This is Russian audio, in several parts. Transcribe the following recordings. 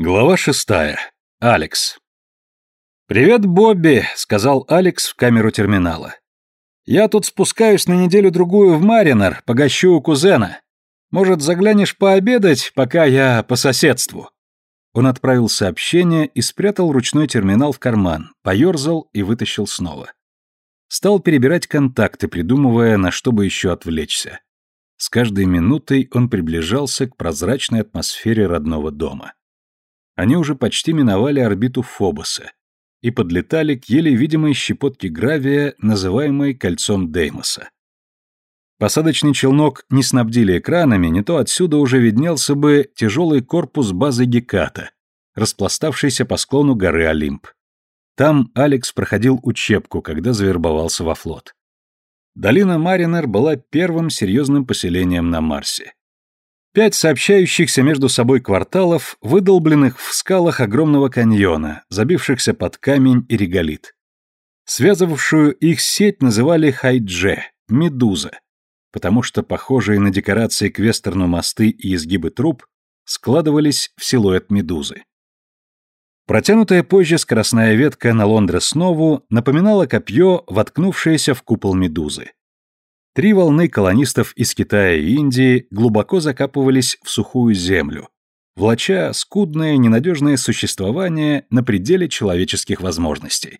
Глава шестая. Алекс. «Привет, Бобби», — сказал Алекс в камеру терминала. «Я тут спускаюсь на неделю-другую в Маринер, погощу у кузена. Может, заглянешь пообедать, пока я по соседству?» Он отправил сообщение и спрятал ручной терминал в карман, поерзал и вытащил снова. Стал перебирать контакты, придумывая, на что бы еще отвлечься. С каждой минутой он приближался к прозрачной атмосфере родного дома. Они уже почти миновали орбиту Фобоса и подлетали к еле видимой щепотке гравия, называемой кольцом Деймоса. Посадочный челнок не снабдили экранами, не то отсюда уже виднелся бы тяжелый корпус базы Геката, распластавшийся по склону горы Олимп. Там Алекс проходил учебку, когда завербовался во флот. Долина Маринер была первым серьезным поселением на Марсе. Пять сообщающихся между собой кварталов, выдолбленных в скалах огромного каньона, забившихся под камень и реголит. Связывавшую их сеть называли Хайдже, Медуза, потому что похожие на декорации к вестерну мосты и изгибы труб складывались в силуэт медузы. Протянутая позже скоростная ветка на Лондре-Снову напоминала копье, воткнувшееся в купол медузы. Три волны колонистов из Китая и Индии глубоко закапывались в сухую землю, влача скудное, ненадежное существование на пределе человеческих возможностей.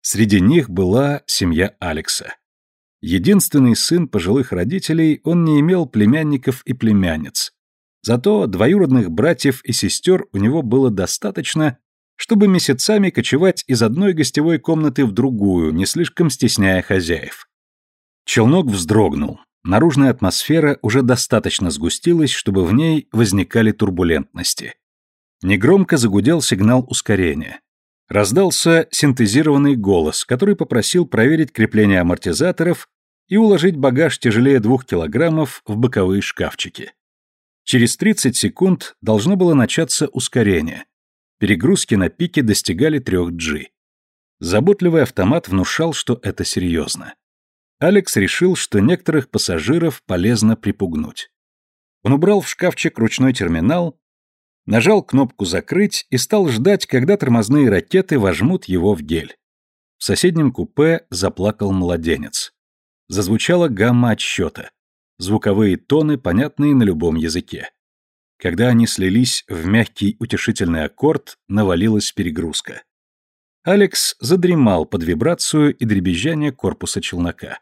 Среди них была семья Алекса. Единственный сын пожилых родителей, он не имел племянников и племянниц. Зато двоюродных братьев и сестер у него было достаточно, чтобы месяцами кочевать из одной гостевой комнаты в другую, не слишком стесняя хозяев. Челнок вздрогнул. Наружная атмосфера уже достаточно сгустилась, чтобы в ней возникали турбулентности. Негромко загудел сигнал ускорения. Раздался синтезированный голос, который попросил проверить крепление амортизаторов и уложить багаж тяжелее двух килограммов в боковые шкафчики. Через 30 секунд должно было начаться ускорение. Перегрузки на пике достигали 3G. Заботливый автомат внушал, что это серьезно. Алекс решил, что некоторых пассажиров полезно припугнуть. Он убрал в шкафчик ручной терминал, нажал кнопку «Закрыть» и стал ждать, когда тормозные ракеты вожмут его в гель. В соседнем купе заплакал младенец. Зазвучала гамма отсчета. Звуковые тоны, понятные на любом языке. Когда они слились в мягкий утешительный аккорд, навалилась перегрузка. Алекс задремал под вибрацию и дребезжание корпуса челнока.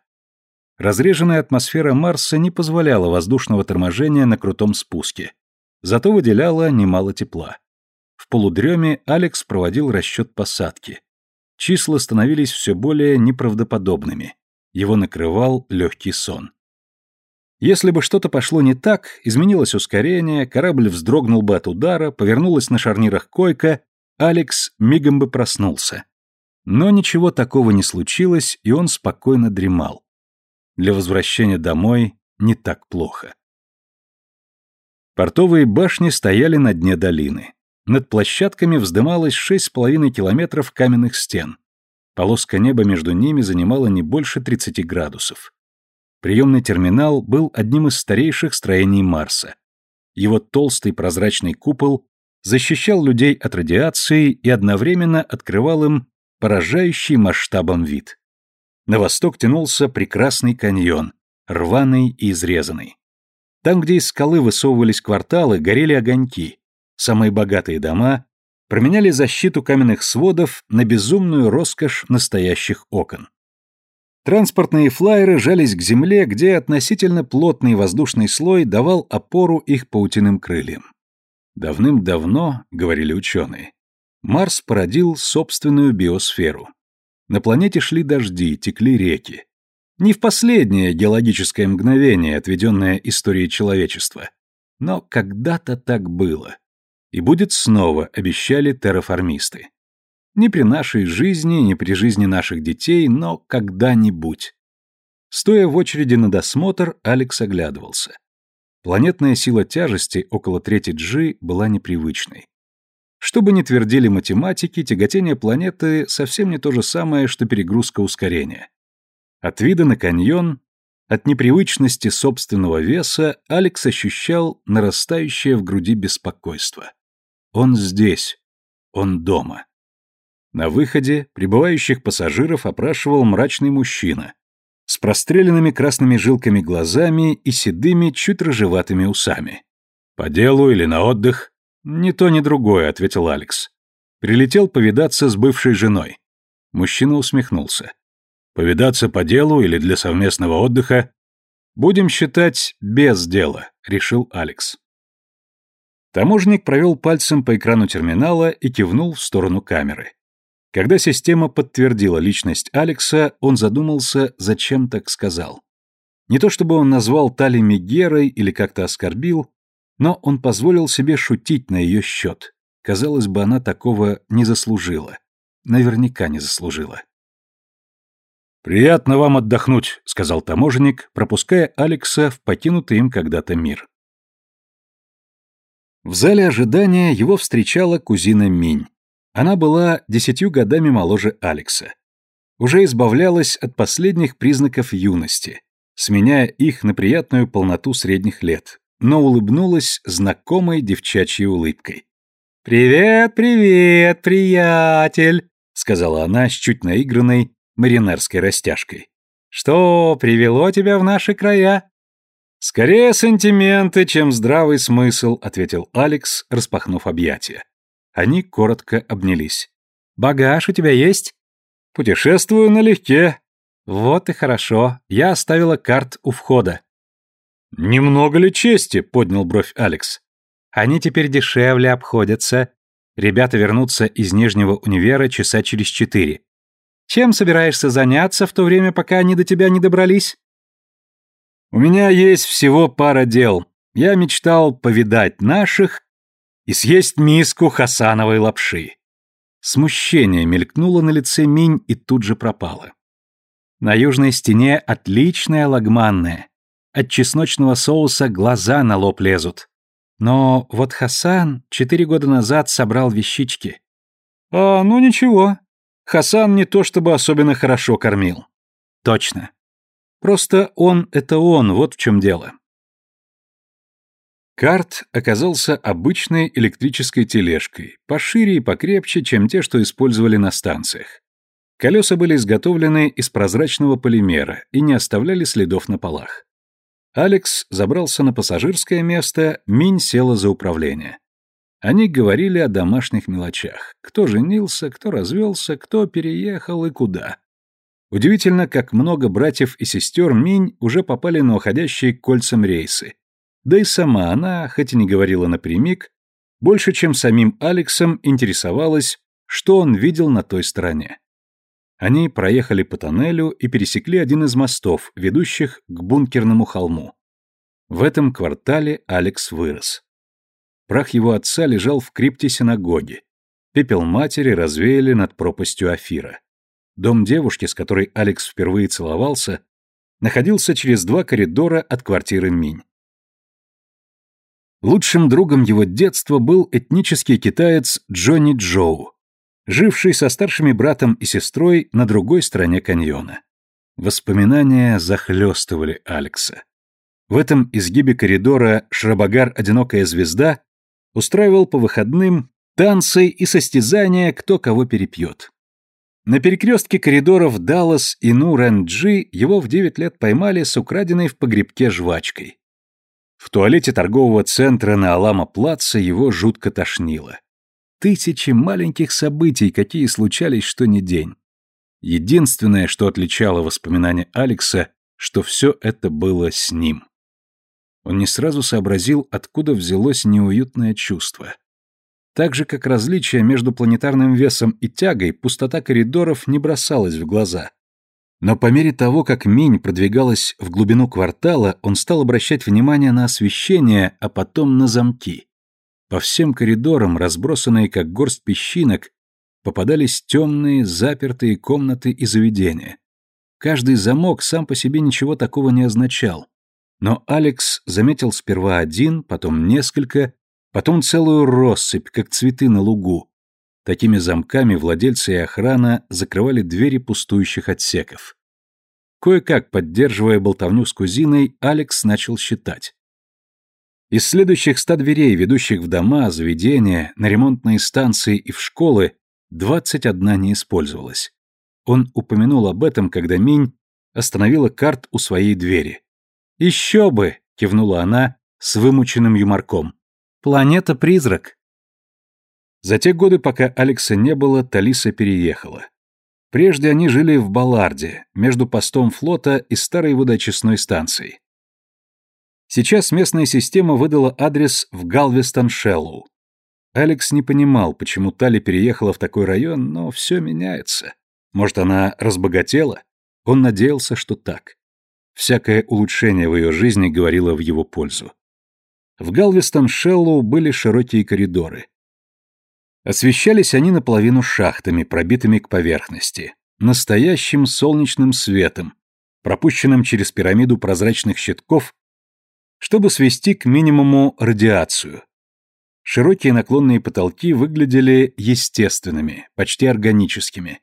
Разреженная атмосфера Марса не позволяла воздушного торможения на крутом спуске, зато выделяла немало тепла. В полудреме Алекс проводил расчет посадки. Числа становились все более неправдоподобными. Его накрывал легкий сон. Если бы что-то пошло не так, изменилось ускорение, корабль вздрогнул бы от удара, повернулась на шарнирах койка, Алекс мигом бы проснулся. Но ничего такого не случилось, и он спокойно дремал для возвращения домой не так плохо. Портовые башни стояли на дне долины. Над площадками вздымалось 6,5 километров каменных стен. Полоска неба между ними занимала не больше 30 градусов. Приемный терминал был одним из старейших строений Марса. Его толстый прозрачный купол защищал людей от радиации и одновременно открывал им поражающий масштабом вид. На восток тянулся прекрасный каньон, рваный и изрезанный. Там, где из скалы высовывались кварталы, горели огоньки. Самые богатые дома променяли защиту каменных сводов на безумную роскошь настоящих окон. Транспортные флайеры жались к земле, где относительно плотный воздушный слой давал опору их паутиным крыльям. Давным-давно, говорили ученые, Марс породил собственную биосферу. На планете шли дожди, текли реки. Не в последнее геологическое мгновение, отведенное историей человечества. Но когда-то так было. И будет снова, обещали терраформисты. Не при нашей жизни, не при жизни наших детей, но когда-нибудь. Стоя в очереди на досмотр, Алекс оглядывался. Планетная сила тяжести около трети G была непривычной. Что бы ни твердили математики, тяготение планеты совсем не то же самое, что перегрузка ускорения. От вида на каньон, от непривычности собственного веса Алекс ощущал нарастающее в груди беспокойство. Он здесь. Он дома. На выходе прибывающих пассажиров опрашивал мрачный мужчина с простреленными красными жилками глазами и седыми, чуть рыжеватыми усами. «По делу или на отдых?» «Ни то, ни другое», — ответил Алекс. Прилетел повидаться с бывшей женой. Мужчина усмехнулся. «Повидаться по делу или для совместного отдыха?» «Будем считать без дела», — решил Алекс. Таможник провел пальцем по экрану терминала и кивнул в сторону камеры. Когда система подтвердила личность Алекса, он задумался, зачем так сказал. Не то чтобы он назвал Тали Мегерой или как-то оскорбил, но он позволил себе шутить на ее счет. Казалось бы, она такого не заслужила. Наверняка не заслужила. «Приятно вам отдохнуть», — сказал таможенник, пропуская Алекса в покинутый им когда-то мир. В зале ожидания его встречала кузина Минь. Она была десятью годами моложе Алекса. Уже избавлялась от последних признаков юности, сменяя их на приятную полноту средних лет, но улыбнулась знакомой девчачьей улыбкой. «Привет, привет, приятель!» — сказала она с чуть наигранной маринерской растяжкой. «Что привело тебя в наши края?» «Скорее сантименты, чем здравый смысл», — ответил Алекс, распахнув объятия. Они коротко обнялись. «Багаж у тебя есть?» «Путешествую налегке». «Вот и хорошо. Я оставила карт у входа». «Немного ли чести?» — поднял бровь Алекс. «Они теперь дешевле обходятся. Ребята вернутся из Нижнего универа часа через четыре. Чем собираешься заняться в то время, пока они до тебя не добрались?» «У меня есть всего пара дел. Я мечтал повидать наших и съесть миску хасановой лапши». Смущение мелькнуло на лице Минь и тут же пропало. На южной стене отличная лагманная. От чесночного соуса глаза на лоб лезут. Но вот Хасан четыре года назад собрал вещички. А, ну ничего. Хасан не то чтобы особенно хорошо кормил. Точно. Просто он — это он, вот в чем дело. Карт оказался обычной электрической тележкой, пошире и покрепче, чем те, что использовали на станциях. Колеса были изготовлены из прозрачного полимера и не оставляли следов на полах. Алекс забрался на пассажирское место, Минь села за управление. Они говорили о домашних мелочах. Кто женился, кто развелся, кто переехал и куда. Удивительно, как много братьев и сестер Минь уже попали на уходящие кольцам рейсы. Да и сама она, хоть и не говорила напрямик, больше, чем самим Алексом, интересовалась, что он видел на той стороне. Они проехали по тоннелю и пересекли один из мостов, ведущих к бункерному холму. В этом квартале Алекс вырос. Прах его отца лежал в крипте синагоги. Пепел матери развеяли над пропастью Афира. Дом девушки, с которой Алекс впервые целовался, находился через два коридора от квартиры Минь. Лучшим другом его детства был этнический китаец Джонни Джоу, живший со старшими братом и сестрой на другой стороне каньона. Воспоминания захлестывали Алекса. В этом изгибе коридора Шрабагар «Одинокая звезда» устраивал по выходным танцы и состязания, кто кого перепьет. На перекрестке коридоров Даллас и Нуренджи его в 9 лет поймали с украденной в погребке жвачкой. В туалете торгового центра на Алама-Плаца его жутко тошнило тысячи маленьких событий, какие случались что ни день. Единственное, что отличало воспоминания Алекса, что все это было с ним. Он не сразу сообразил, откуда взялось неуютное чувство. Так же, как различие между планетарным весом и тягой, пустота коридоров не бросалась в глаза. Но по мере того, как Минь продвигалась в глубину квартала, он стал обращать внимание на освещение, а потом на замки. По всем коридорам, разбросанные как горсть песчинок, попадались темные, запертые комнаты и заведения. Каждый замок сам по себе ничего такого не означал. Но Алекс заметил сперва один, потом несколько, потом целую россыпь, как цветы на лугу. Такими замками владельцы и охрана закрывали двери пустующих отсеков. Кое-как, поддерживая болтовню с кузиной, Алекс начал считать. Из следующих ста дверей, ведущих в дома, заведения, на ремонтные станции и в школы, двадцать одна не использовалась. Он упомянул об этом, когда Минь остановила карт у своей двери. «Еще бы!» — кивнула она с вымученным юморком. «Планета-призрак!» За те годы, пока Алекса не было, Талиса переехала. Прежде они жили в Балларде, между постом флота и старой водоочистной станцией. Сейчас местная система выдала адрес в Галвестон-Шеллоу. Алекс не понимал, почему Тали переехала в такой район, но все меняется. Может, она разбогатела? Он надеялся, что так. Всякое улучшение в ее жизни говорило в его пользу. В Галвестон-Шеллоу были широкие коридоры. Освещались они наполовину шахтами, пробитыми к поверхности, настоящим солнечным светом, пропущенным через пирамиду прозрачных щитков, чтобы свести к минимуму радиацию. Широкие наклонные потолки выглядели естественными, почти органическими.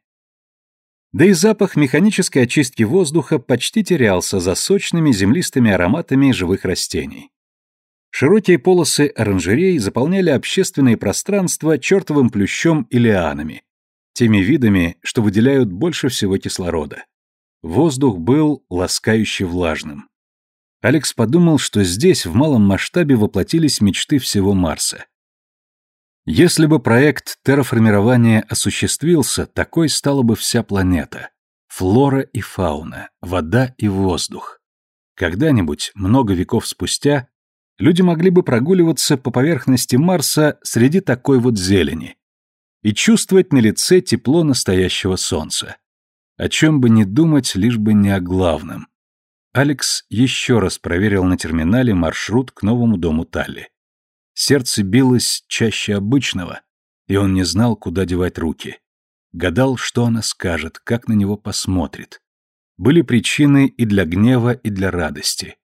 Да и запах механической очистки воздуха почти терялся за сочными землистыми ароматами живых растений. Широкие полосы оранжерей заполняли общественные пространства чертовым плющом и лианами, теми видами, что выделяют больше всего кислорода. Воздух был ласкающе влажным. Алекс подумал, что здесь в малом масштабе воплотились мечты всего Марса. Если бы проект терраформирования осуществился, такой стала бы вся планета. Флора и фауна, вода и воздух. Когда-нибудь, много веков спустя, люди могли бы прогуливаться по поверхности Марса среди такой вот зелени и чувствовать на лице тепло настоящего солнца. О чем бы ни думать, лишь бы не о главном. Алекс еще раз проверил на терминале маршрут к новому дому Талли. Сердце билось чаще обычного, и он не знал, куда девать руки. Гадал, что она скажет, как на него посмотрит. Были причины и для гнева, и для радости.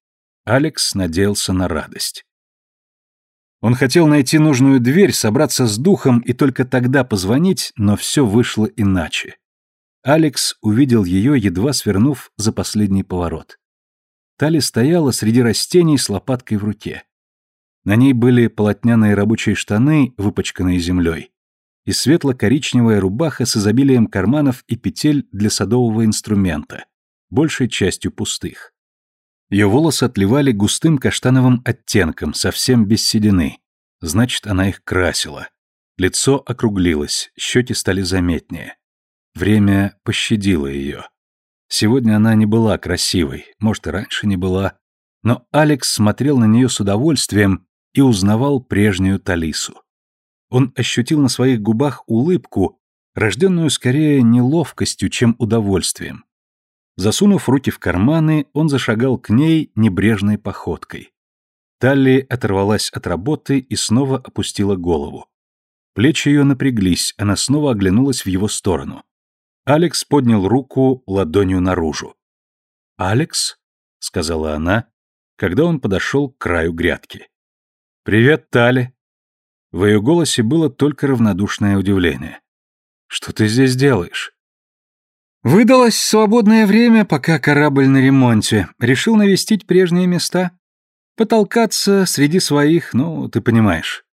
Алекс надеялся на радость. Он хотел найти нужную дверь, собраться с духом и только тогда позвонить, но все вышло иначе. Алекс увидел ее, едва свернув за последний поворот. Тали стояла среди растений с лопаткой в руке. На ней были полотняные рабочие штаны, выпачканные землей, и светло-коричневая рубаха с изобилием карманов и петель для садового инструмента, большей частью пустых. Ее волосы отливали густым каштановым оттенком, совсем без седины. Значит, она их красила. Лицо округлилось, щеки стали заметнее. Время пощадило ее. Сегодня она не была красивой, может, и раньше не была. Но Алекс смотрел на нее с удовольствием и узнавал прежнюю Талису. Он ощутил на своих губах улыбку, рожденную скорее неловкостью, чем удовольствием. Засунув руки в карманы, он зашагал к ней небрежной походкой. Талли оторвалась от работы и снова опустила голову. Плечи ее напряглись, она снова оглянулась в его сторону. Алекс поднял руку ладонью наружу. «Алекс?» — сказала она, когда он подошел к краю грядки. «Привет, Талли!» В ее голосе было только равнодушное удивление. «Что ты здесь делаешь?» Выдалось свободное время, пока корабль на ремонте. Решил навестить прежние места. Потолкаться среди своих, ну, ты понимаешь.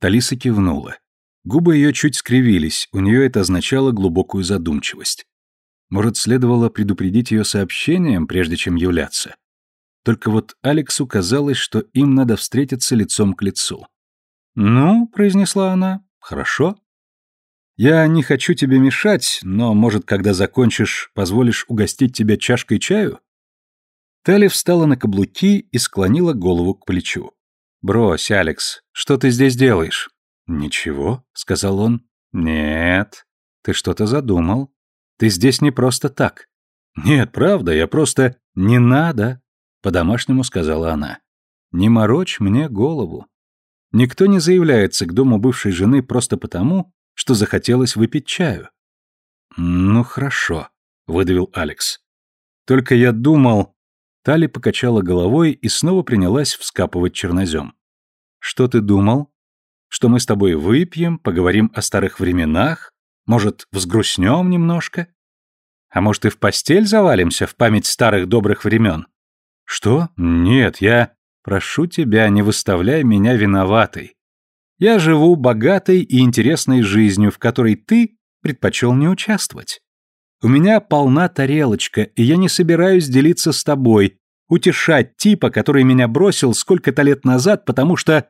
Талиса кивнула. Губы ее чуть скривились, у нее это означало глубокую задумчивость. Может, следовало предупредить ее сообщением, прежде чем являться. Только вот Алексу казалось, что им надо встретиться лицом к лицу. «Ну», — произнесла она, — «хорошо». Я не хочу тебе мешать, но, может, когда закончишь, позволишь угостить тебя чашкой чаю?» Тали встала на каблуки и склонила голову к плечу. «Брось, Алекс, что ты здесь делаешь?» «Ничего», — сказал он. «Нет, ты что-то задумал. Ты здесь не просто так». «Нет, правда, я просто...» «Не надо», — по-домашнему сказала она. «Не морочь мне голову. Никто не заявляется к дому бывшей жены просто потому, что захотелось выпить чаю. «Ну, хорошо», — выдавил Алекс. «Только я думал...» Тали покачала головой и снова принялась вскапывать чернозем. «Что ты думал? Что мы с тобой выпьем, поговорим о старых временах? Может, взгрустнем немножко? А может, и в постель завалимся в память старых добрых времен?» «Что? Нет, я...» Прошу тебя, не выставляй меня виноватой. Я живу богатой и интересной жизнью, в которой ты предпочел не участвовать. У меня полна тарелочка, и я не собираюсь делиться с тобой, утешать типа, который меня бросил сколько-то лет назад, потому что...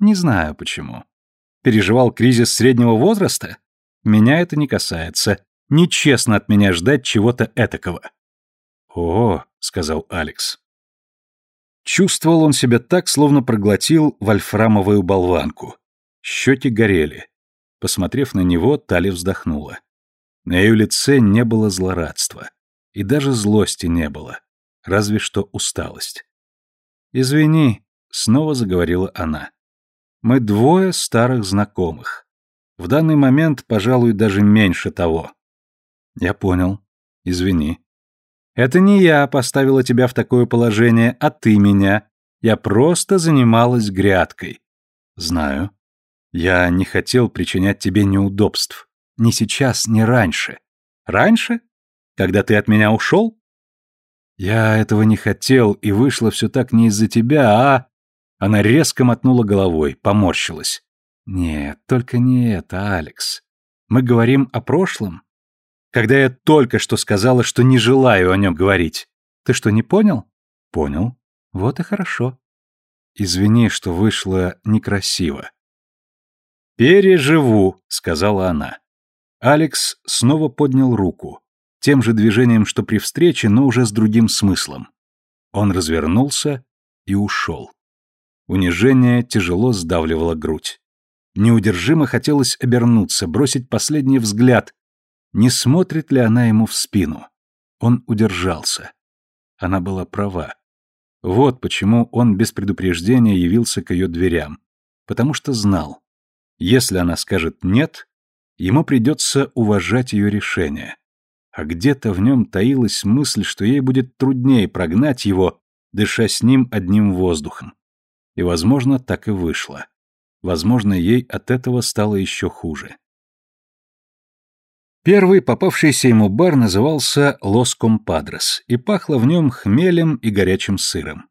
Не знаю почему. Переживал кризис среднего возраста? Меня это не касается. Нечестно от меня ждать чего-то этакого. «О», — сказал Алекс. Чувствовал он себя так, словно проглотил вольфрамовую болванку. Щеки горели. Посмотрев на него, Тали вздохнула. На ее лице не было злорадства. И даже злости не было. Разве что усталость. «Извини», — снова заговорила она. «Мы двое старых знакомых. В данный момент, пожалуй, даже меньше того». «Я понял. Извини». «Это не я поставила тебя в такое положение, а ты меня. Я просто занималась грядкой». «Знаю. Я не хотел причинять тебе неудобств. Ни сейчас, ни раньше. Раньше? Когда ты от меня ушел? Я этого не хотел, и вышло все так не из-за тебя, а... Она резко мотнула головой, поморщилась. Нет, только не это, Алекс. Мы говорим о прошлом. Когда я только что сказала, что не желаю о нем говорить. Ты что, не понял? Понял. Вот и хорошо. Извини, что вышло некрасиво. «Переживу», — сказала она. Алекс снова поднял руку, тем же движением, что при встрече, но уже с другим смыслом. Он развернулся и ушел. Унижение тяжело сдавливало грудь. Неудержимо хотелось обернуться, бросить последний взгляд. Не смотрит ли она ему в спину? Он удержался. Она была права. Вот почему он без предупреждения явился к ее дверям. Потому что знал. Если она скажет «нет», ему придется уважать ее решение. А где-то в нем таилась мысль, что ей будет труднее прогнать его, дыша с ним одним воздухом. И, возможно, так и вышло. Возможно, ей от этого стало еще хуже. Первый попавшийся ему бар назывался «Лос Компадрес», и пахло в нем хмелем и горячим сыром.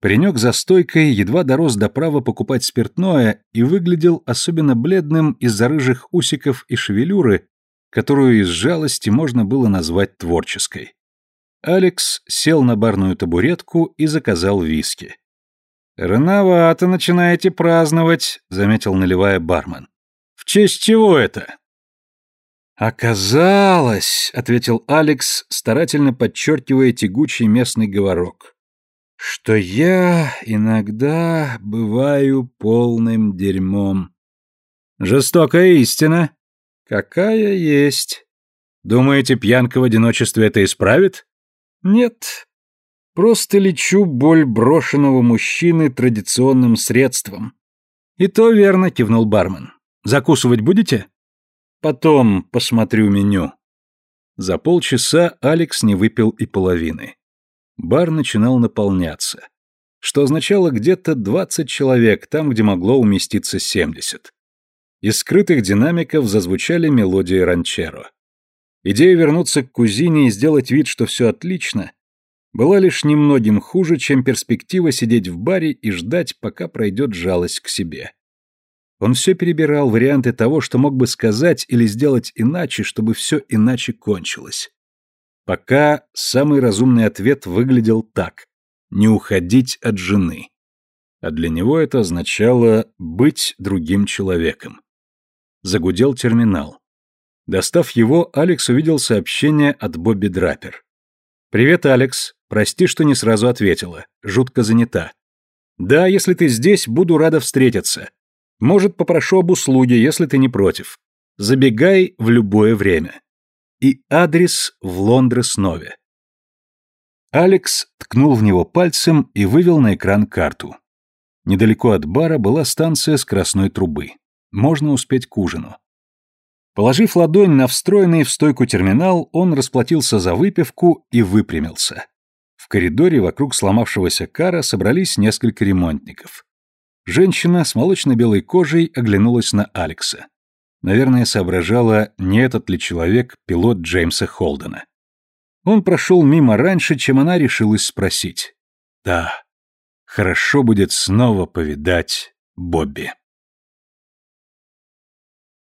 Паренек за стойкой едва дорос до права покупать спиртное и выглядел особенно бледным из-за рыжих усиков и шевелюры, которую из жалости можно было назвать творческой. Алекс сел на барную табуретку и заказал виски. «Рановато начинаете праздновать», — заметил наливая бармен. «В честь чего это?» «Оказалось», — ответил Алекс, старательно подчеркивая тягучий местный говорок, что я иногда бываю полным дерьмом. Жестокая истина. Какая есть. Думаете, пьянка в одиночестве это исправит? Нет. Просто лечу боль брошенного мужчины традиционным средством. И то верно, кивнул бармен. Закусывать будете? Потом посмотрю меню. За полчаса Алекс не выпил и половины. Бар начинал наполняться, что означало где-то 20 человек там, где могло уместиться 70. Из скрытых динамиков зазвучали мелодии ранчеро. Идея вернуться к кузине и сделать вид, что все отлично, была лишь немногим хуже, чем перспектива сидеть в баре и ждать, пока пройдет жалость к себе. Он все перебирал варианты того, что мог бы сказать или сделать иначе, чтобы все иначе кончилось. Пока самый разумный ответ выглядел так – не уходить от жены. А для него это означало быть другим человеком. Загудел терминал. Достав его, Алекс увидел сообщение от Бобби Драпер. «Привет, Алекс. Прости, что не сразу ответила. Жутко занята. Да, если ты здесь, буду рада встретиться. Может, попрошу об услуге, если ты не против. Забегай в любое время и адрес в Лондрес-Нове. Алекс ткнул в него пальцем и вывел на экран карту. Недалеко от бара была станция скоростной трубы. Можно успеть к ужину. Положив ладонь на встроенный в стойку терминал, он расплатился за выпивку и выпрямился. В коридоре вокруг сломавшегося кара собрались несколько ремонтников. Женщина с молочно-белой кожей оглянулась на Алекса. Наверное, соображала, не этот ли человек пилот Джеймса Холдена. Он прошел мимо раньше, чем она решилась спросить. «Да». Хорошо будет снова повидать Бобби.